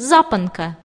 запонка.